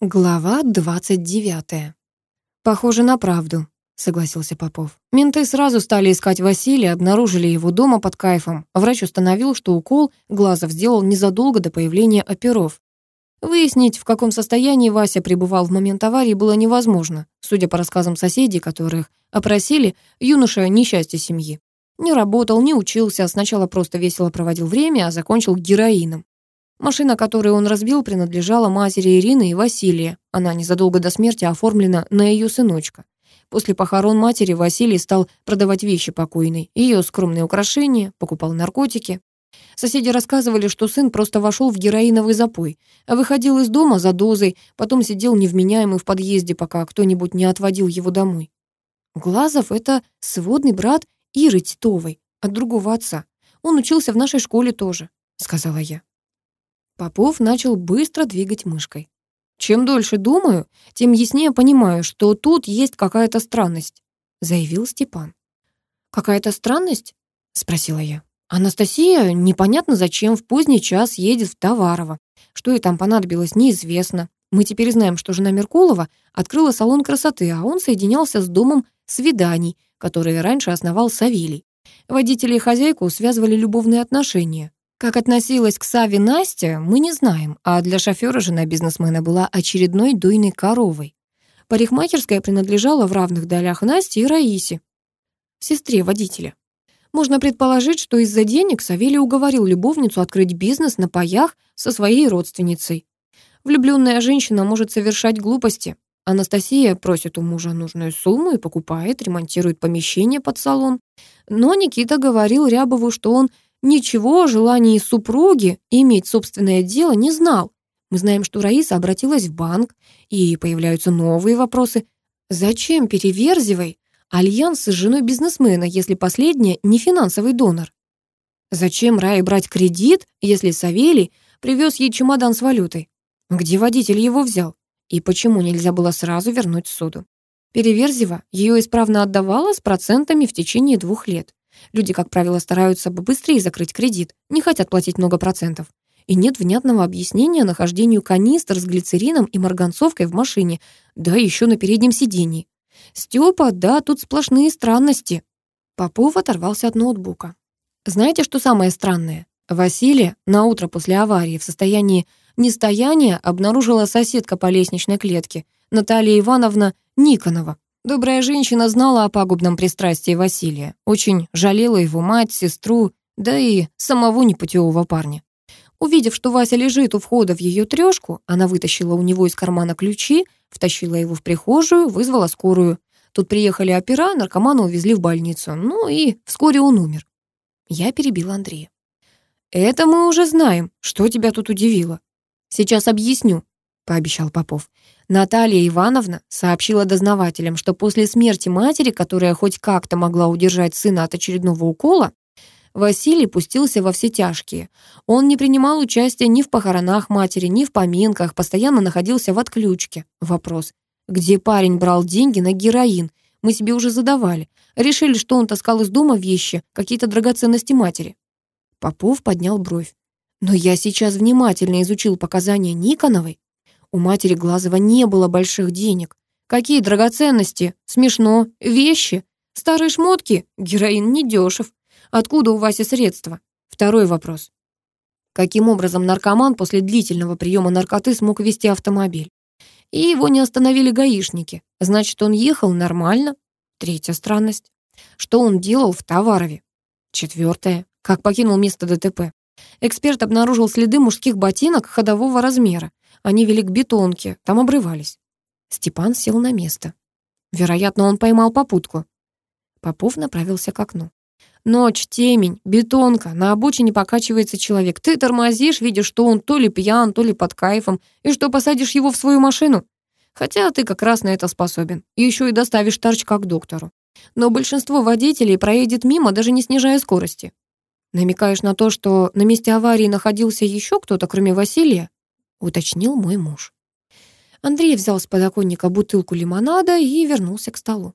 Глава 29. «Похоже на правду», — согласился Попов. Менты сразу стали искать Василия, обнаружили его дома под кайфом. Врач установил, что укол Глазов сделал незадолго до появления оперов. Выяснить, в каком состоянии Вася пребывал в момент аварии, было невозможно. Судя по рассказам соседей, которых опросили, юноша — несчастье семьи. Не работал, не учился, сначала просто весело проводил время, а закончил героином. Машина, которую он разбил, принадлежала матери Ирины и Василия. Она незадолго до смерти оформлена на ее сыночка. После похорон матери Василий стал продавать вещи покойной, ее скромные украшения, покупал наркотики. Соседи рассказывали, что сын просто вошел в героиновый запой, выходил из дома за дозой, потом сидел невменяемый в подъезде, пока кто-нибудь не отводил его домой. Глазов — это сводный брат Иры Титовой от другого отца. Он учился в нашей школе тоже, — сказала я. Попов начал быстро двигать мышкой. «Чем дольше думаю, тем яснее понимаю, что тут есть какая-то странность», — заявил Степан. «Какая-то странность?» — спросила я. «Анастасия непонятно зачем в поздний час едет в Товарово. Что ей там понадобилось, неизвестно. Мы теперь знаем, что жена Меркулова открыла салон красоты, а он соединялся с домом свиданий, который раньше основал Савелий. Водители и хозяйку связывали любовные отношения. Как относилась к Саве Настя, мы не знаем, а для шофера жена бизнесмена была очередной дуйной коровой. Парикмахерская принадлежала в равных долях Насте и Раисе, сестре водителя. Можно предположить, что из-за денег Савелий уговорил любовницу открыть бизнес на паях со своей родственницей. Влюбленная женщина может совершать глупости. Анастасия просит у мужа нужную сумму и покупает, ремонтирует помещение под салон. Но Никита говорил Рябову, что он ничего о желании супруги иметь собственное дело не знал. Мы знаем, что Раиса обратилась в банк, и появляются новые вопросы. Зачем Переверзевой альянс с женой бизнесмена, если последняя не финансовый донор? Зачем Рае брать кредит, если Савелий привез ей чемодан с валютой? Где водитель его взял? И почему нельзя было сразу вернуть суду? Переверзева ее исправно отдавала с процентами в течение двух лет. Люди, как правило, стараются побыстрее закрыть кредит, не хотят платить много процентов. И нет внятного объяснения нахождению канистр с глицерином и марганцовкой в машине, да еще на переднем сидении. Степа, да, тут сплошные странности. Попов оторвался от ноутбука. Знаете, что самое странное? Василия на утро после аварии в состоянии нестояния обнаружила соседка по лестничной клетке, Наталья Ивановна Никонова. Добрая женщина знала о пагубном пристрастии Василия, очень жалела его мать, сестру, да и самого непутевого парня. Увидев, что Вася лежит у входа в ее трешку, она вытащила у него из кармана ключи, втащила его в прихожую, вызвала скорую. Тут приехали опера, наркомана увезли в больницу. Ну и вскоре он умер. Я перебила Андрея. «Это мы уже знаем. Что тебя тут удивило?» «Сейчас объясню пообещал Попов. Наталья Ивановна сообщила дознавателям, что после смерти матери, которая хоть как-то могла удержать сына от очередного укола, Василий пустился во все тяжкие. Он не принимал участия ни в похоронах матери, ни в поминках, постоянно находился в отключке. Вопрос, где парень брал деньги на героин? Мы себе уже задавали. Решили, что он таскал из дома вещи, какие-то драгоценности матери. Попов поднял бровь. Но я сейчас внимательно изучил показания Никоновой. У матери Глазова не было больших денег. Какие драгоценности? Смешно. Вещи? Старые шмотки? Героин недешев. Откуда у Васи средства? Второй вопрос. Каким образом наркоман после длительного приема наркоты смог вести автомобиль? И его не остановили гаишники. Значит, он ехал нормально. Третья странность. Что он делал в Товарове? Четвертое. Как покинул место ДТП? Эксперт обнаружил следы мужских ботинок ходового размера. Они вели к бетонке, там обрывались. Степан сел на место. Вероятно, он поймал попутку. Попов направился к окну. Ночь, темень, бетонка, на обочине покачивается человек. Ты тормозишь, видишь, что он то ли пьян, то ли под кайфом, и что посадишь его в свою машину. Хотя ты как раз на это способен. И еще и доставишь торчка к доктору. Но большинство водителей проедет мимо, даже не снижая скорости. Намекаешь на то, что на месте аварии находился еще кто-то, кроме Василия? — уточнил мой муж. Андрей взял с подоконника бутылку лимонада и вернулся к столу.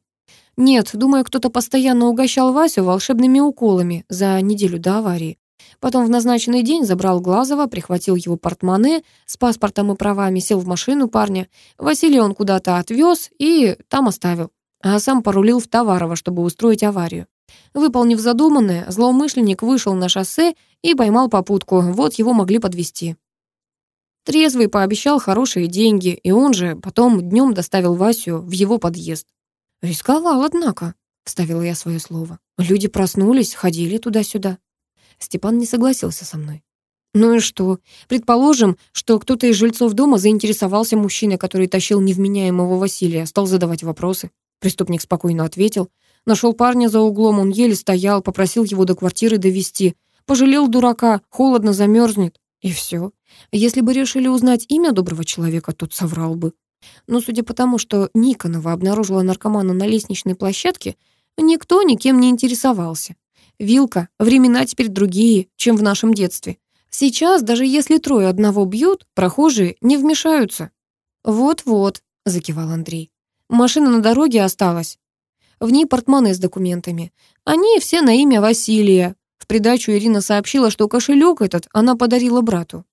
«Нет, думаю, кто-то постоянно угощал Васю волшебными уколами за неделю до аварии. Потом в назначенный день забрал Глазова, прихватил его портмоне с паспортом и правами, сел в машину парня. Василия он куда-то отвез и там оставил. А сам порулил в Товарово, чтобы устроить аварию. Выполнив задуманное, злоумышленник вышел на шоссе и поймал попутку. Вот его могли подвести. Трезвый пообещал хорошие деньги, и он же потом днем доставил Васю в его подъезд. «Рисковал, однако», — вставила я свое слово. «Люди проснулись, ходили туда-сюда». Степан не согласился со мной. «Ну и что? Предположим, что кто-то из жильцов дома заинтересовался мужчиной, который тащил невменяемого Василия, стал задавать вопросы. Преступник спокойно ответил. Нашел парня за углом, он еле стоял, попросил его до квартиры довести. Пожалел дурака, холодно замерзнет. И все. Если бы решили узнать имя доброго человека, тот соврал бы. Но судя по тому, что Никонова обнаружила наркомана на лестничной площадке, никто никем не интересовался. Вилка, времена теперь другие, чем в нашем детстве. Сейчас, даже если трое одного бьют, прохожие не вмешаются. «Вот-вот», — закивал Андрей. «Машина на дороге осталась. В ней портманы с документами. Они все на имя Василия. В придачу Ирина сообщила, что кошелек этот она подарила брату.